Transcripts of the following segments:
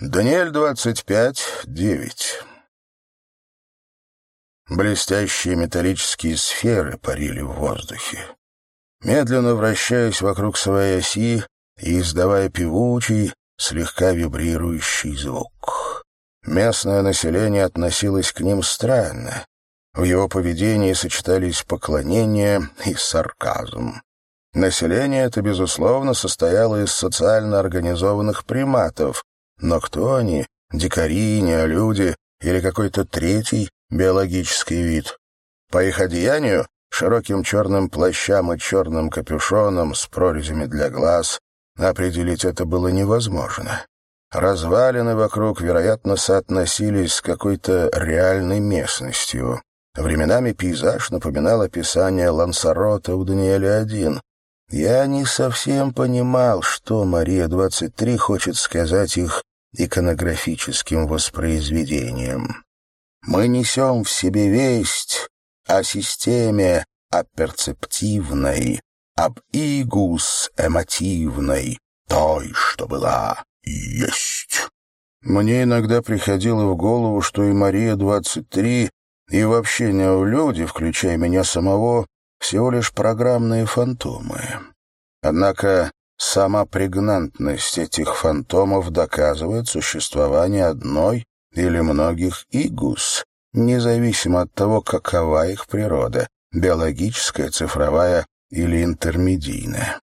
Даниэль 25, 9. Блестящие металлические сферы парили в воздухе. Медленно вращаясь вокруг своей оси и издавая певучий, слегка вибрирующий звук. Местное население относилось к ним странно. В его поведении сочетались поклонение и сарказм. Население это, безусловно, состояло из социально организованных приматов, но кто они? Дикари, не люди или какой-то третий биологический вид? По их одеянию, широким черным плащам и черным капюшоном с прорезями для глаз, определить это было невозможно. Развалины вокруг, вероятно, соотносились с какой-то реальной местностью. Временами пейзаж напоминал описание Лансарота у Даниэля-1. Я не совсем понимал, что Мария-23 хочет сказать их иконографическим воспроизведением. Мы несем в себе весть о системе аперцептивной, об игус эмотивной, той, что была есть. Мне иногда приходило в голову, что и Мария-23, и вообще неолюди, включая меня самого, всего лишь программные фантомы. Однако Сама прегнантность этих фантомов доказывает существование одной или многих игус, независимо от того, какова их природа — биологическая, цифровая или интермедийная.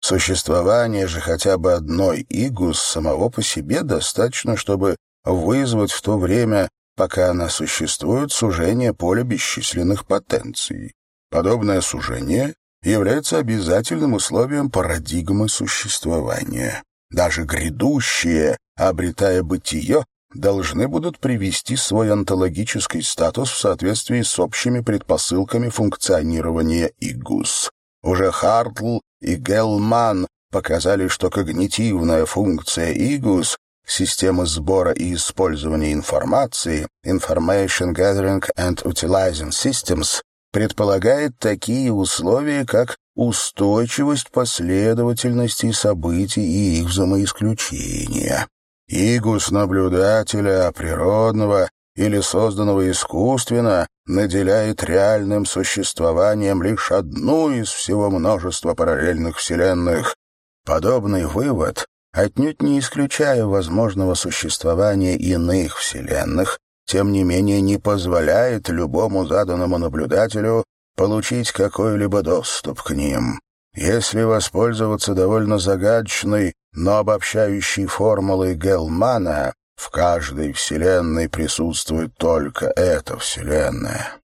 Существование же хотя бы одной игус самого по себе достаточно, чтобы вызвать в то время, пока она существует, сужение поля бесчисленных потенций. Подобное сужение является обязательным условием парадигмы существования. Даже грядущие, обретая бытие, должны будут привести свой онтологический статус в соответствии с общими предпосылками функционирования ИГУС. Уже Хартл и Гелман показали, что когнитивная функция ИГУС системы сбора и использования информации Information Gathering and Utilizing Systems предполагает такие условия, как устойчивость последовательности событий и их взаимоисключения. Игус наблюдателя, природного или созданного искусственно, наделяет реальным существованием лишь одну из всего множества параллельных вселенных. Подобный вывод, отнюдь не исключая возможного существования иных вселенных, тем не менее не позволяет любому заданному наблюдателю получить какой-либо доступ к ним. Если воспользоваться довольно загадочной, но обобщающей формулой Гелмана, в каждой вселенной присутствует только эта вселенная.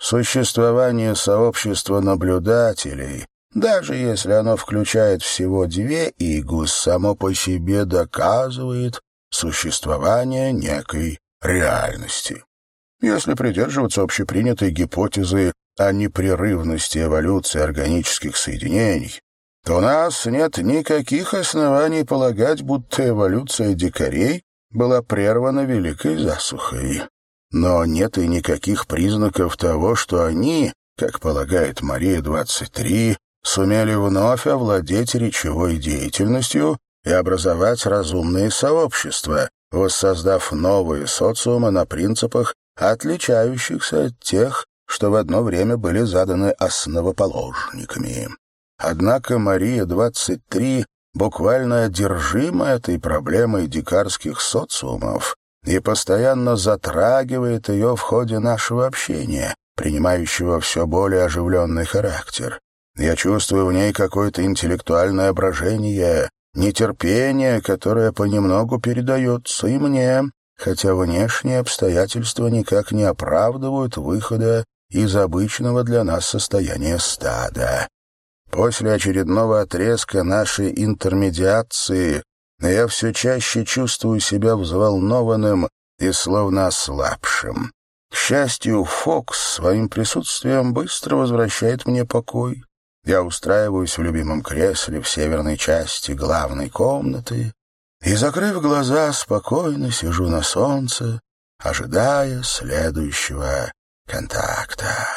Существование сообщества наблюдателей, даже если оно включает всего две игус, само по себе доказывает существование некой реальности. Если придерживаться общепринятой гипотезы о непрерывности эволюции органических соединений, то у нас нет никаких оснований полагать, будто эволюция дикарей была прервана великой засухой. Но нет и никаких признаков того, что они, как полагает Мария-23, сумели вновь овладеть речевой деятельностью и образовать разумные сообщества, воссоздав новые социумы на принципах, отличающихся от тех, что в одно время были заданы основоположниками. Однако Мария-23 буквально одержима этой проблемой дикарских социумов и постоянно затрагивает ее в ходе нашего общения, принимающего все более оживленный характер. Я чувствую в ней какое-то интеллектуальное брожение, нетерпение, которое понемногу передается и мне, хотя внешние обстоятельства никак не оправдывают выхода из обычного для нас состояния стада. После очередного отрезка нашей интермедиации я все чаще чувствую себя взволнованным и словно ослабшим. К счастью, Фокс своим присутствием быстро возвращает мне покой. Я устраиваюсь в любимом кресле в северной части главной комнаты и, закрыв глаза, спокойно сижу на солнце, ожидая следующего контакта.